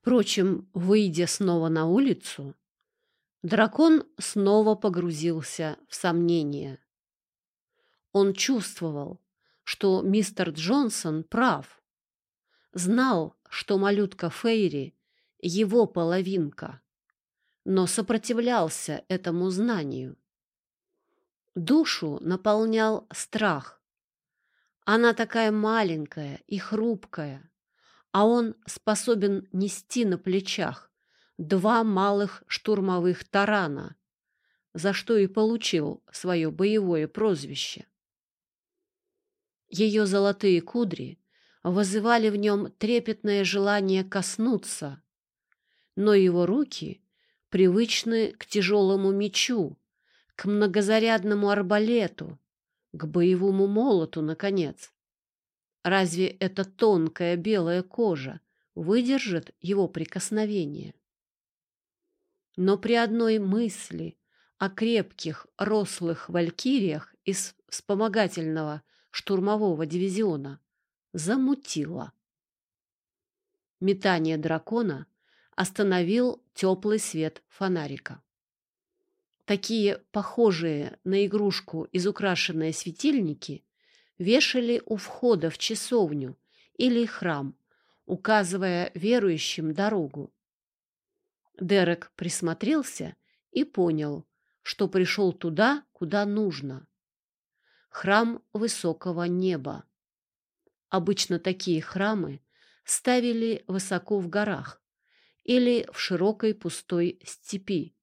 Впрочем, выйдя снова на улицу, дракон снова погрузился в сомнения. Он чувствовал, что мистер Джонсон прав. Знал, что малютка Фейри — его половинка, но сопротивлялся этому знанию. Душу наполнял страх. Она такая маленькая и хрупкая, а он способен нести на плечах два малых штурмовых тарана, за что и получил свое боевое прозвище. Ее золотые кудри вызывали в нем трепетное желание коснуться, но его руки привычны к тяжелому мечу, к многозарядному арбалету, к боевому молоту, наконец. Разве эта тонкая белая кожа выдержит его прикосновение? Но при одной мысли о крепких, рослых валькириях из вспомогательного штурмового дивизиона замутило. Метание дракона остановил теплый свет фонарика. Такие похожие на игрушку изукрашенные светильники вешали у входа в часовню или храм, указывая верующим дорогу. Дерек присмотрелся и понял, что пришел туда, куда нужно храм высокого неба. Обычно такие храмы ставили высоко в горах или в широкой пустой степи.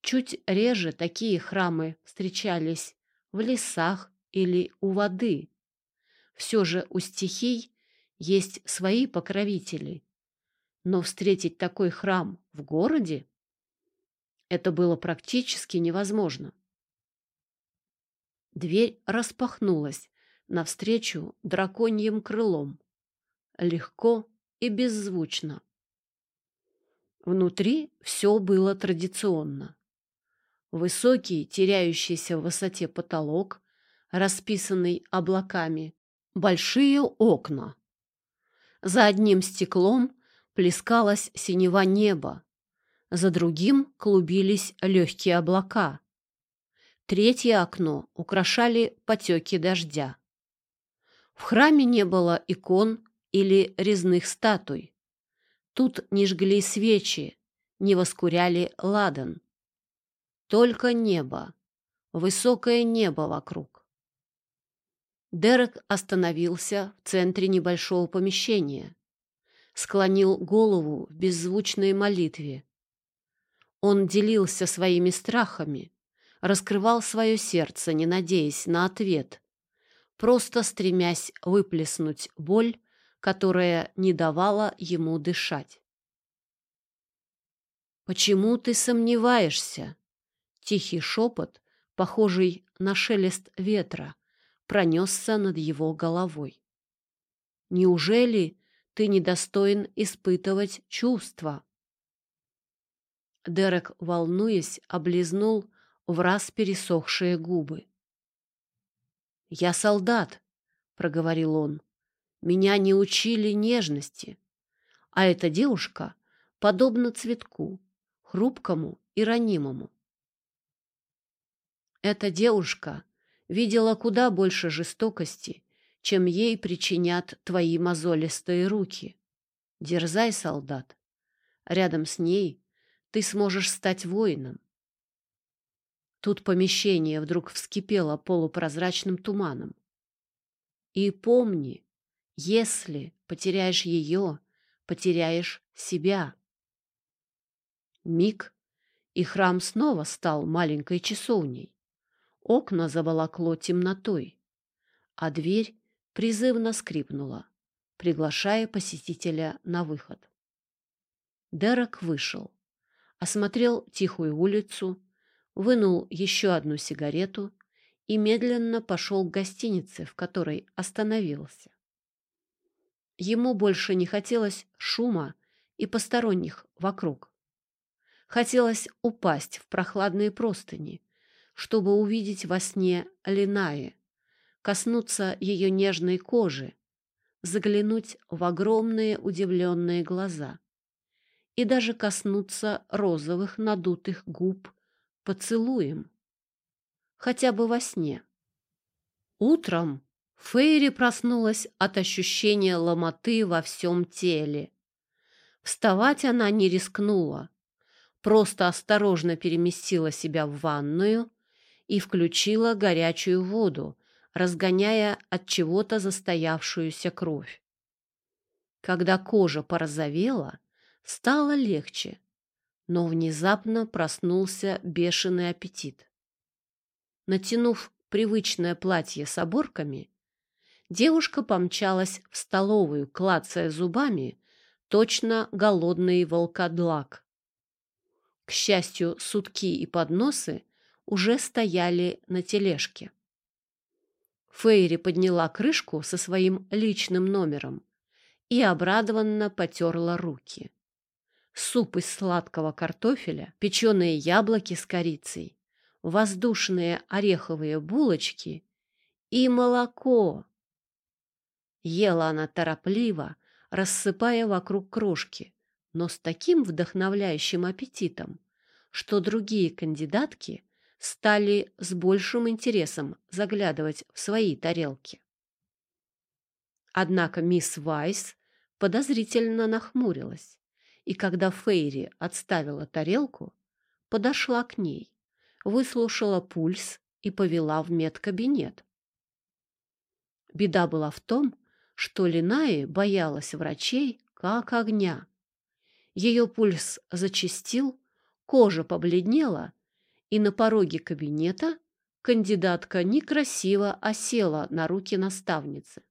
Чуть реже такие храмы встречались в лесах или у воды. Все же у стихий есть свои покровители. Но встретить такой храм в городе это было практически невозможно. Дверь распахнулась навстречу драконьим крылом. Легко и беззвучно. Внутри все было традиционно. Высокий, теряющийся в высоте потолок, расписанный облаками, большие окна. За одним стеклом плескалось синева неба, за другим клубились легкие облака. Третье окно украшали потеки дождя. В храме не было икон или резных статуй. Тут не жгли свечи, не воскуряли ладан. Только небо, высокое небо вокруг. Дерек остановился в центре небольшого помещения, склонил голову в беззвучной молитве. Он делился своими страхами, раскрывал свое сердце, не надеясь на ответ, просто стремясь выплеснуть боль, которая не давала ему дышать. «Почему ты сомневаешься?» Тихий шепот, похожий на шелест ветра, пронесся над его головой. «Неужели ты недостоин испытывать чувства?» Дерек, волнуясь, облизнул в раз пересохшие губы. «Я солдат», — проговорил он. «Меня не учили нежности, а эта девушка подобна цветку, хрупкому и ранимому. Эта девушка видела куда больше жестокости, чем ей причинят твои мозолистые руки. Дерзай, солдат. Рядом с ней ты сможешь стать воином. Тут помещение вдруг вскипело полупрозрачным туманом. И помни, если потеряешь ее, потеряешь себя. Миг, и храм снова стал маленькой часовней. Окна заволокло темнотой, а дверь призывно скрипнула, приглашая посетителя на выход. Дерек вышел, осмотрел тихую улицу, вынул еще одну сигарету и медленно пошел к гостинице, в которой остановился. Ему больше не хотелось шума и посторонних вокруг. Хотелось упасть в прохладные простыни, чтобы увидеть во сне Линаи, коснуться ее нежной кожи, заглянуть в огромные удивленные глаза и даже коснуться розовых надутых губ поцелуем. Хотя бы во сне. Утром Фейри проснулась от ощущения ломоты во всем теле. Вставать она не рискнула, просто осторожно переместила себя в ванную и включила горячую воду, разгоняя от чего-то застоявшуюся кровь. Когда кожа порозовела, стало легче, но внезапно проснулся бешеный аппетит. Натянув привычное платье с оборками, девушка помчалась в столовую, клацая зубами, точно голодный волкодлак. К счастью, сутки и подносы уже стояли на тележке. Фейри подняла крышку со своим личным номером и обрадованно потерла руки. Суп из сладкого картофеля, печеные яблоки с корицей, воздушные ореховые булочки и молоко. Ела она торопливо, рассыпая вокруг крошки, но с таким вдохновляющим аппетитом, что другие кандидатки стали с большим интересом заглядывать в свои тарелки. Однако мисс Вайс подозрительно нахмурилась, и когда Фейри отставила тарелку, подошла к ней, выслушала пульс и повела в медкабинет. Беда была в том, что Линаи боялась врачей как огня. Ее пульс зачастил, кожа побледнела, и на пороге кабинета кандидатка некрасиво осела на руки наставницы.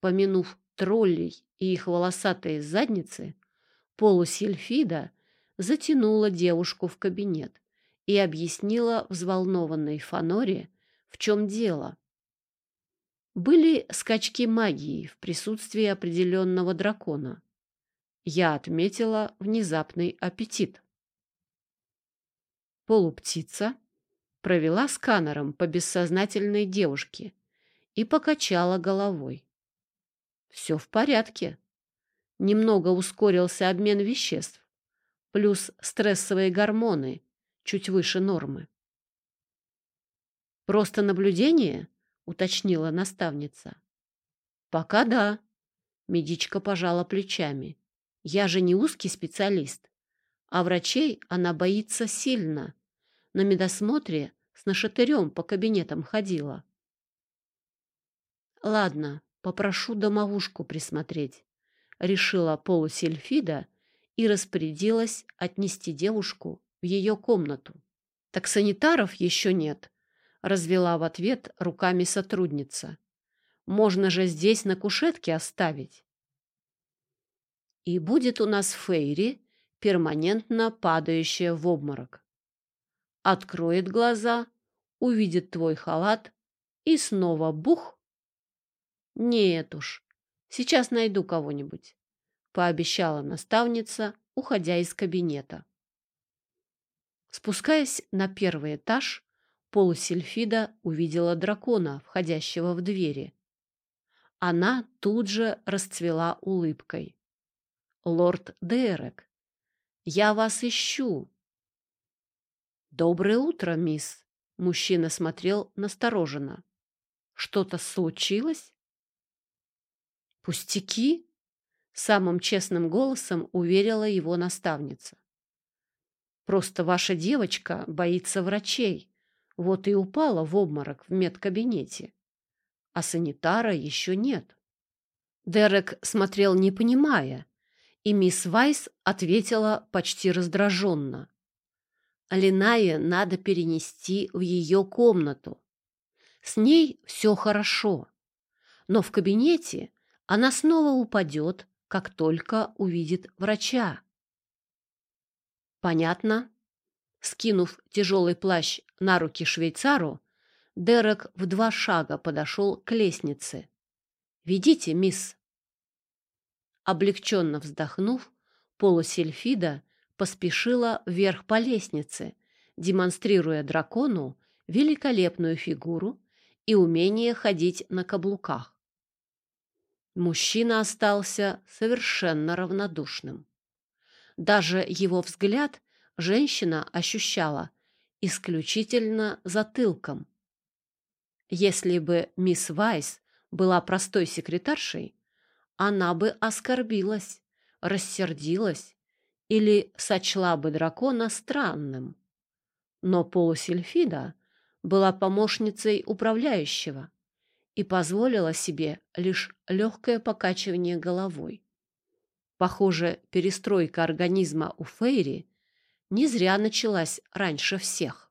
Помянув троллей и их волосатые задницы, полусельфида затянула девушку в кабинет и объяснила взволнованной Фаноре, в чем дело. Были скачки магии в присутствии определенного дракона. Я отметила внезапный аппетит. Полуптица провела сканером по бессознательной девушке и покачала головой. Все в порядке. Немного ускорился обмен веществ, плюс стрессовые гормоны чуть выше нормы. Просто наблюдение —— уточнила наставница. «Пока да», — медичка пожала плечами. «Я же не узкий специалист, а врачей она боится сильно. На медосмотре с нашатырем по кабинетам ходила». «Ладно, попрошу домовушку присмотреть», — решила полусельфида и распорядилась отнести девушку в ее комнату. «Так санитаров еще нет», развела в ответ руками сотрудница. Можно же здесь на кушетке оставить. И будет у нас Фейри, перманентно падающая в обморок. Откроет глаза, увидит твой халат и снова бух. Нет уж, сейчас найду кого-нибудь, пообещала наставница, уходя из кабинета. Спускаясь на первый этаж, полусельфида увидела дракона, входящего в двери. Она тут же расцвела улыбкой. «Лорд Дерек, я вас ищу!» «Доброе утро, мисс!» Мужчина смотрел настороженно. «Что-то случилось?» «Пустяки?» Самым честным голосом уверила его наставница. «Просто ваша девочка боится врачей. Вот и упала в обморок в медкабинете. А санитара еще нет. Дерек смотрел, не понимая, и мисс Вайс ответила почти раздраженно. Линая надо перенести в ее комнату. С ней все хорошо, но в кабинете она снова упадет, как только увидит врача. Понятно? Скинув тяжелый плащ на руки швейцару, Дерек в два шага подошел к лестнице. «Ведите, мисс!» Облегченно вздохнув, полусельфида поспешила вверх по лестнице, демонстрируя дракону великолепную фигуру и умение ходить на каблуках. Мужчина остался совершенно равнодушным. Даже его взгляд женщина ощущала исключительно затылком. Если бы мисс Вайс была простой секретаршей, она бы оскорбилась, рассердилась или сочла бы дракона странным. Но полусельфида была помощницей управляющего и позволила себе лишь легкое покачивание головой. Похоже, перестройка организма у Фейри не зря началась раньше всех.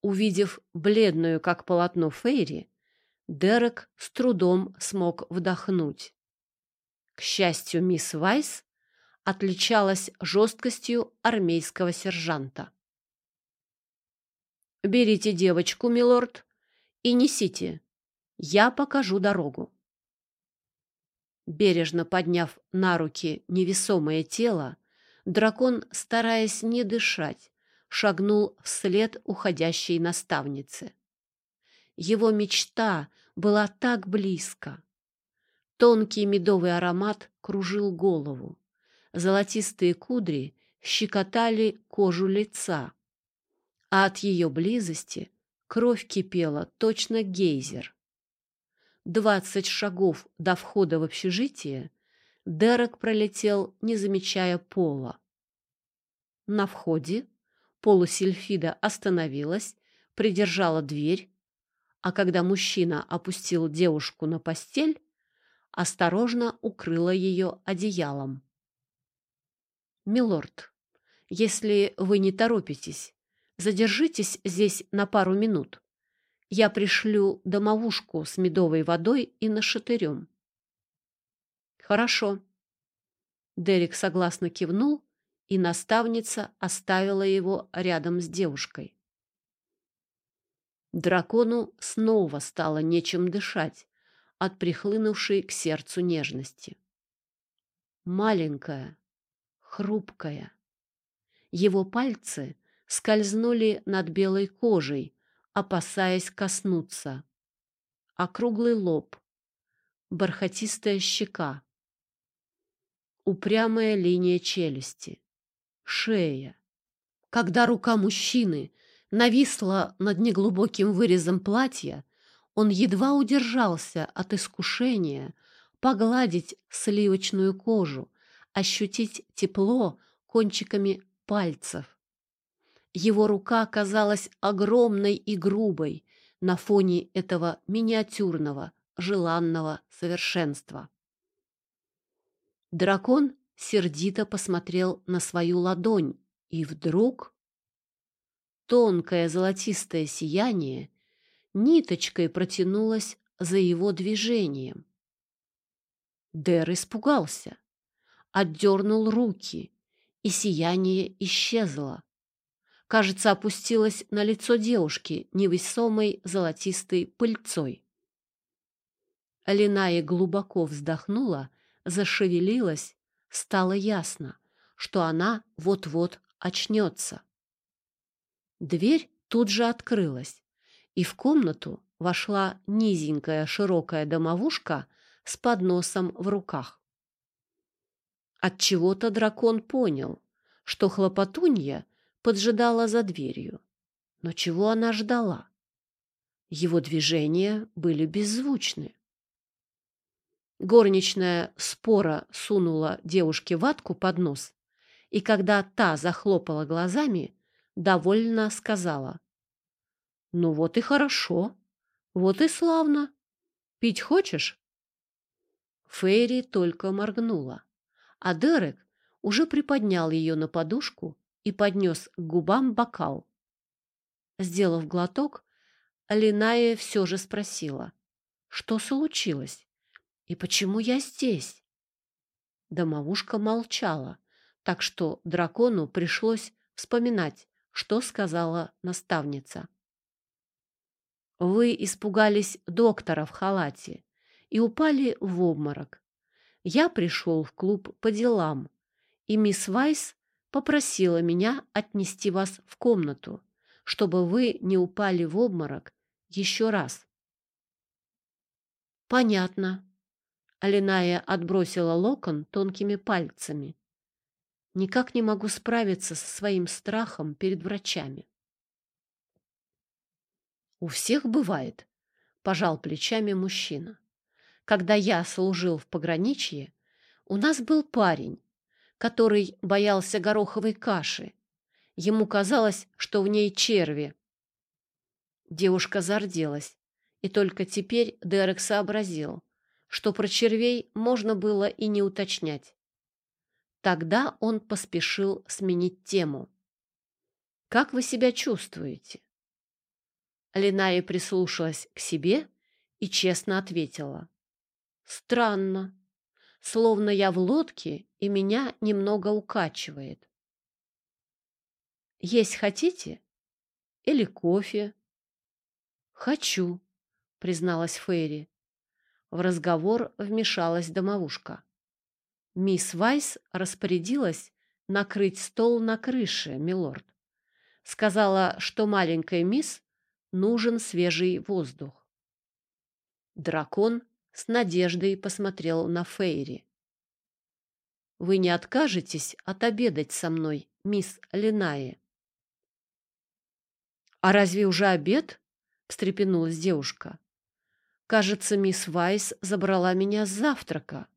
Увидев бледную, как полотно Фейри, Дерек с трудом смог вдохнуть. К счастью, мисс Вайс отличалась жесткостью армейского сержанта. «Берите девочку, милорд, и несите. Я покажу дорогу». Бережно подняв на руки невесомое тело, дракон, стараясь не дышать, шагнул вслед уходящей наставнице. Его мечта была так близко. Тонкий медовый аромат кружил голову. Золотистые кудри щекотали кожу лица, а от ее близости кровь кипела точно гейзер. Двадцать шагов до входа в общежитие Дерек пролетел, не замечая пола. На входе полусельфида остановилась, придержала дверь, а когда мужчина опустил девушку на постель, осторожно укрыла ее одеялом. «Милорд, если вы не торопитесь, задержитесь здесь на пару минут. Я пришлю домовушку с медовой водой и нашатырем». «Хорошо». Дерек согласно кивнул, и наставница оставила его рядом с девушкой. Дракону снова стало нечем дышать от прихлынувшей к сердцу нежности. Маленькая, хрупкая. Его пальцы скользнули над белой кожей, опасаясь коснуться. Округлый лоб, бархатистая щека, упрямая линия челюсти, шея. Когда рука мужчины нависла над неглубоким вырезом платья, он едва удержался от искушения погладить сливочную кожу, ощутить тепло кончиками пальцев. Его рука казалась огромной и грубой на фоне этого миниатюрного, желанного совершенства. Дракон сердито посмотрел на свою ладонь, и вдруг тонкое золотистое сияние ниточкой протянулось за его движением. Дэр испугался отдернул руки, и сияние исчезло. Кажется, опустилось на лицо девушки невесомой золотистой пыльцой. Линая глубоко вздохнула, зашевелилась, стало ясно, что она вот-вот очнется. Дверь тут же открылась, и в комнату вошла низенькая широкая домовушка с подносом в руках. От чего-то дракон понял, что хлопотунья поджидала за дверью. Но чего она ждала? Его движения были беззвучны. Горничная спора сунула девушке ватку под нос, и когда та захлопала глазами, довольно сказала. «Ну вот и хорошо, вот и славно. Пить хочешь?» Фейри только моргнула а Дерек уже приподнял ее на подушку и поднес к губам бокал. Сделав глоток, Линая все же спросила, что случилось и почему я здесь? Домовушка молчала, так что дракону пришлось вспоминать, что сказала наставница. Вы испугались доктора в халате и упали в обморок. Я пришел в клуб по делам, и мисс Вайс попросила меня отнести вас в комнату, чтобы вы не упали в обморок еще раз. Понятно. Алиная отбросила локон тонкими пальцами. Никак не могу справиться со своим страхом перед врачами. У всех бывает, пожал плечами мужчина. Когда я служил в пограничье, у нас был парень, который боялся гороховой каши. Ему казалось, что в ней черви. Девушка зарделась, и только теперь Дерек сообразил, что про червей можно было и не уточнять. Тогда он поспешил сменить тему. «Как вы себя чувствуете?» Линая прислушалась к себе и честно ответила. «Странно. Словно я в лодке, и меня немного укачивает. Есть хотите? Или кофе?» «Хочу», — призналась Фейри. В разговор вмешалась домовушка. Мисс Вайс распорядилась накрыть стол на крыше, милорд. Сказала, что маленькая мисс нужен свежий воздух. Дракон с надеждой посмотрел на Фейри. «Вы не откажетесь отобедать со мной, мисс Линаи?» «А разве уже обед?» — встрепенулась девушка. «Кажется, мисс Вайс забрала меня с завтрака».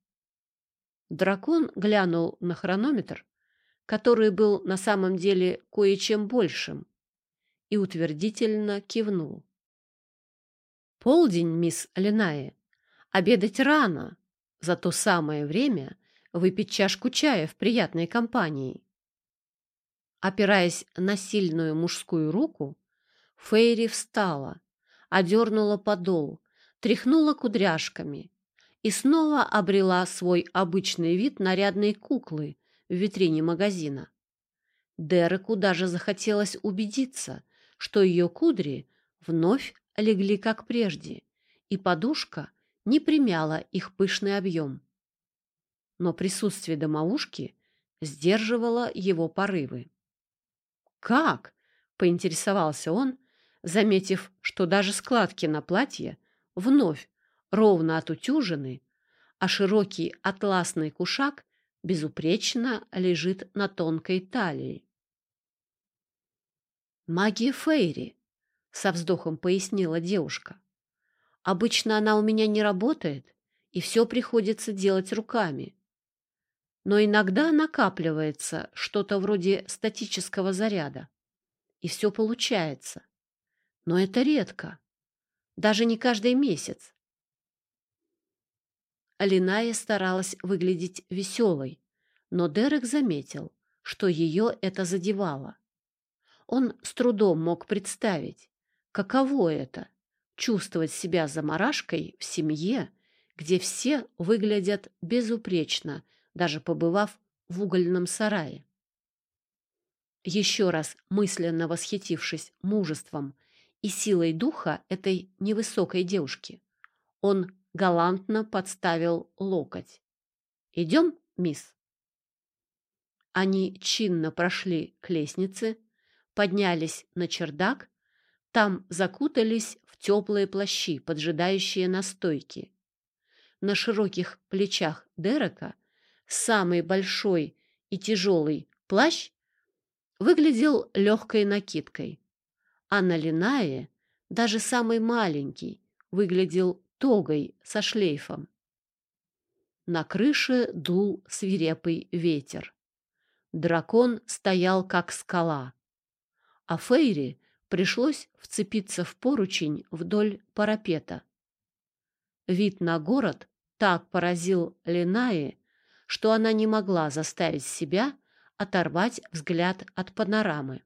Дракон глянул на хронометр, который был на самом деле кое-чем большим, и утвердительно кивнул. «Полдень, мисс Линая. Обедать рано. За то самое время выпить чашку чая в приятной компании». Опираясь на сильную мужскую руку, Фейри встала, одернула подол, тряхнула кудряшками и снова обрела свой обычный вид нарядной куклы в витрине магазина. Дереку даже захотелось убедиться, что ее кудри вновь легли как прежде, и подушка не примяла их пышный объем. Но присутствие домовушки сдерживало его порывы. «Как?» — поинтересовался он, заметив, что даже складки на платье вновь ровно отутюжены, а широкий атласный кушак безупречно лежит на тонкой талии. «Магия Фейри», — со вздохом пояснила девушка. «Обычно она у меня не работает, и все приходится делать руками. Но иногда накапливается что-то вроде статического заряда, и все получается. Но это редко, даже не каждый месяц. Алиная старалась выглядеть веселой, но Дерек заметил, что ее это задевало. Он с трудом мог представить, каково это — чувствовать себя заморашкой в семье, где все выглядят безупречно, даже побывав в угольном сарае. Еще раз мысленно восхитившись мужеством и силой духа этой невысокой девушки, он галантно подставил локоть. «Идем, мисс?» Они чинно прошли к лестнице, поднялись на чердак, там закутались в теплые плащи, поджидающие на стойке. На широких плечах Дерека самый большой и тяжелый плащ выглядел легкой накидкой, а на Линае даже самый маленький выглядел тогой со шлейфом. На крыше дул свирепый ветер. Дракон стоял как скала, а Фейри пришлось вцепиться в поручень вдоль парапета. Вид на город так поразил Линаи, что она не могла заставить себя оторвать взгляд от панорамы.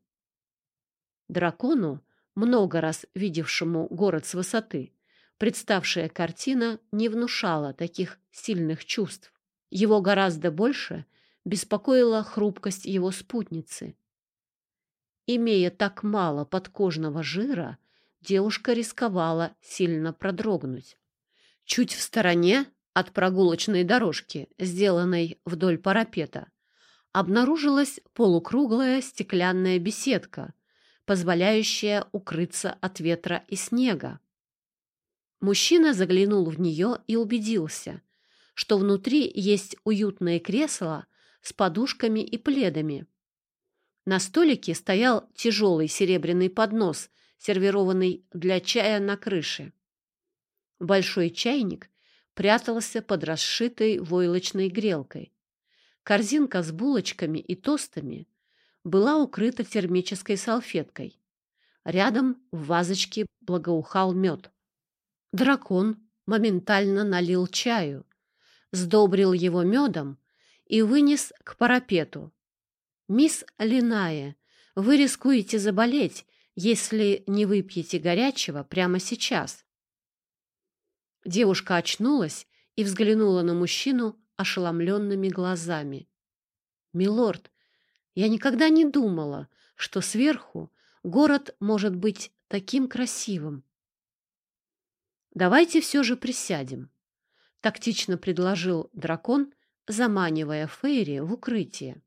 Дракону, много раз видевшему город с высоты, представшая картина не внушала таких сильных чувств. Его гораздо больше беспокоила хрупкость его спутницы. Имея так мало подкожного жира, девушка рисковала сильно продрогнуть. Чуть в стороне от прогулочной дорожки, сделанной вдоль парапета, обнаружилась полукруглая стеклянная беседка, позволяющая укрыться от ветра и снега. Мужчина заглянул в нее и убедился, что внутри есть уютное кресло с подушками и пледами. На столике стоял тяжелый серебряный поднос, сервированный для чая на крыше. Большой чайник прятался под расшитой войлочной грелкой. Корзинка с булочками и тостами была укрыта термической салфеткой. Рядом в вазочке благоухал мед. Дракон моментально налил чаю, сдобрил его медом и вынес к парапету. «Мисс Линая, вы рискуете заболеть, если не выпьете горячего прямо сейчас». Девушка очнулась и взглянула на мужчину ошеломленными глазами. «Милорд, я никогда не думала, что сверху город может быть таким красивым. Давайте все же присядем, — тактично предложил дракон, заманивая Фейри в укрытие.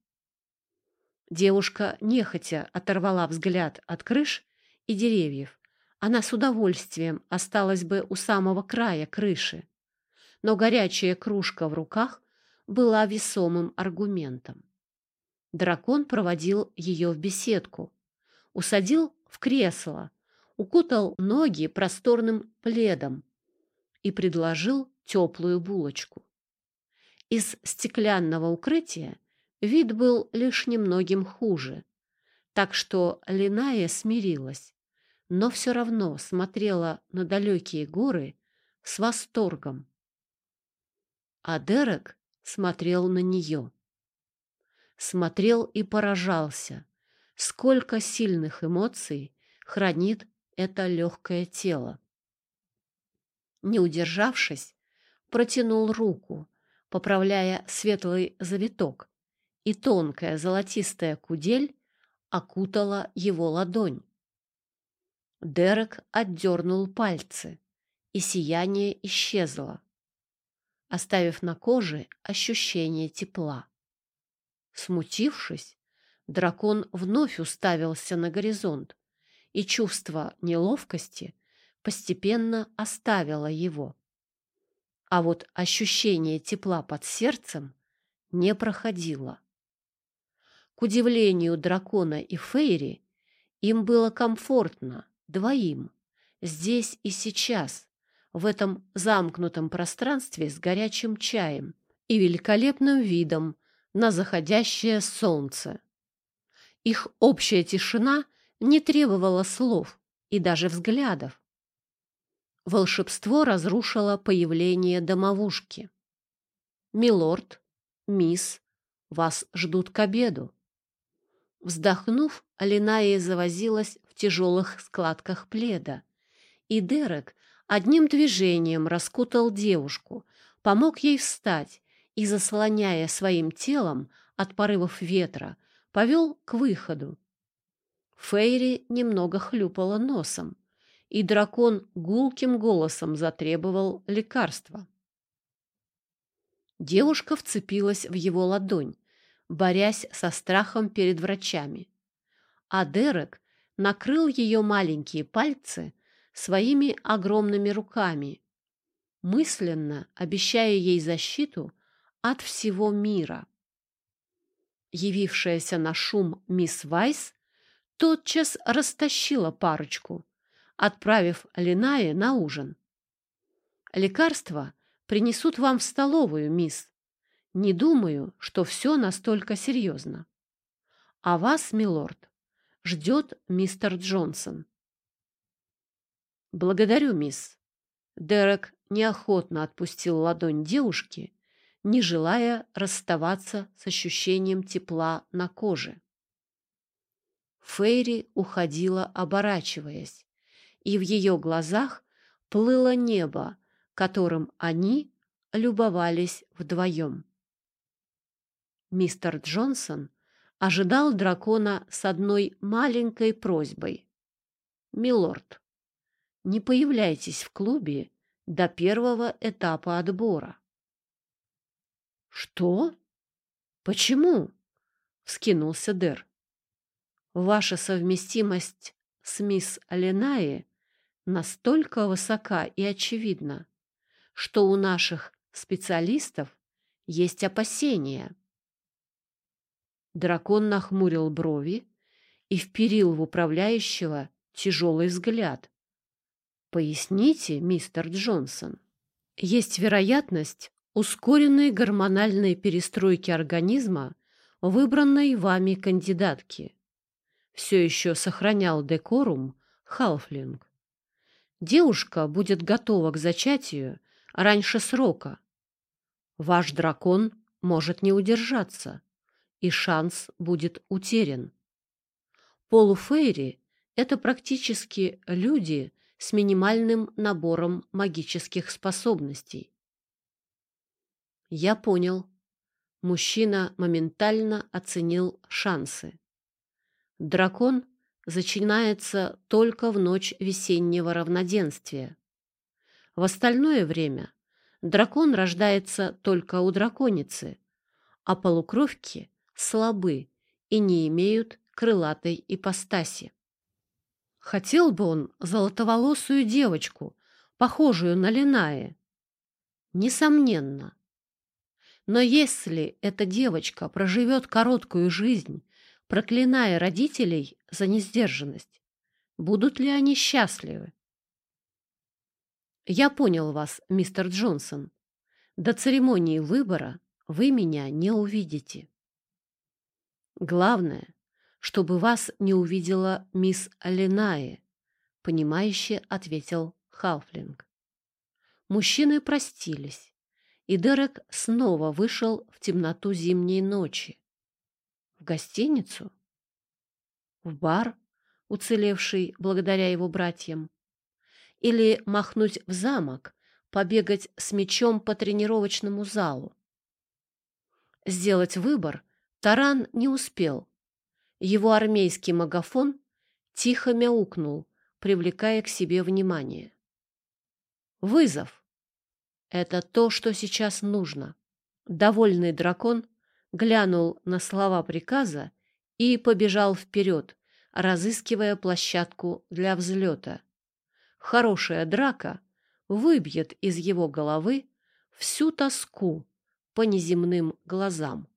Девушка нехотя оторвала взгляд от крыш и деревьев. Она с удовольствием осталась бы у самого края крыши, но горячая кружка в руках была весомым аргументом. Дракон проводил ее в беседку, усадил в кресло, укутал ноги просторным пледом и предложил теплую булочку. Из стеклянного укрытия вид был лишь немногим хуже, так что Линая смирилась, но все равно смотрела на далекие горы с восторгом. А Дерек смотрел на нее. Смотрел и поражался, сколько сильных эмоций хранит это легкое тело. Не удержавшись, протянул руку, поправляя светлый завиток, и тонкая золотистая кудель окутала его ладонь. Дерек отдернул пальцы, и сияние исчезло оставив на коже ощущение тепла. Смутившись, дракон вновь уставился на горизонт, и чувство неловкости постепенно оставило его. А вот ощущение тепла под сердцем не проходило. К удивлению дракона и Фейри, им было комфортно, двоим, здесь и сейчас, в этом замкнутом пространстве с горячим чаем и великолепным видом на заходящее солнце. Их общая тишина не требовала слов и даже взглядов. Волшебство разрушило появление домовушки. «Милорд, мисс, вас ждут к обеду». Вздохнув, Алиная завозилась в тяжелых складках пледа, и Дерек одним движением раскутал девушку, помог ей встать и, заслоняя своим телом от порывов ветра, повел к выходу. Фейри немного хлюпала носом, и дракон гулким голосом затребовал лекарства. Девушка вцепилась в его ладонь, борясь со страхом перед врачами. А Дерек накрыл ее маленькие пальцы своими огромными руками, мысленно обещая ей защиту от всего мира. Явившаяся на шум мисс Вайс тотчас растащила парочку, отправив Линае на ужин. «Лекарства принесут вам в столовую, мисс. Не думаю, что все настолько серьезно. А вас, милорд, ждет мистер Джонсон». «Благодарю, мисс». Дерек неохотно отпустил ладонь девушки, не желая расставаться с ощущением тепла на коже. Фейри уходила, оборачиваясь, и в ее глазах плыло небо, которым они любовались вдвоем. Мистер Джонсон ожидал дракона с одной маленькой просьбой. «Милорд, не появляйтесь в клубе до первого этапа отбора. «Что? Почему?» — вскинулся Дер. «Ваша совместимость с мисс Аленаи настолько высока и очевидна, что у наших специалистов есть опасения». Дракон нахмурил брови и вперил в управляющего тяжелый взгляд. «Поясните, мистер Джонсон, есть вероятность ускоренной гормональной перестройки организма выбранной вами кандидатки. Все еще сохранял декорум Халфлинг. Девушка будет готова к зачатию раньше срока. Ваш дракон может не удержаться, и шанс будет утерян. Полуфейри — это практически люди с минимальным набором магических способностей. Я понял. Мужчина моментально оценил шансы. Дракон начинается только в ночь весеннего равноденствия. В остальное время дракон рождается только у драконицы, а полукровки слабы и не имеют крылатой ипостаси. Хотел бы он золотоволосую девочку, похожую на Линае? Несомненно. Но если эта девочка проживет короткую жизнь, проклиная родителей за несдержанность, будут ли они счастливы? Я понял вас, мистер Джонсон. До церемонии выбора вы меня не увидите. Главное, чтобы вас не увидела мисс Ленае, понимающе ответил Халфлинг. Мужчины простились, и Дерек снова вышел в темноту зимней ночи. В гостиницу? В бар, уцелевший благодаря его братьям? Или махнуть в замок, побегать с мечом по тренировочному залу? Сделать выбор Таран не успел. Его армейский магафон тихо мяукнул, привлекая к себе внимание. Вызов. Это то, что сейчас нужно. Довольный дракон глянул на слова приказа и побежал вперед, разыскивая площадку для взлета. Хорошая драка выбьет из его головы всю тоску по неземным глазам.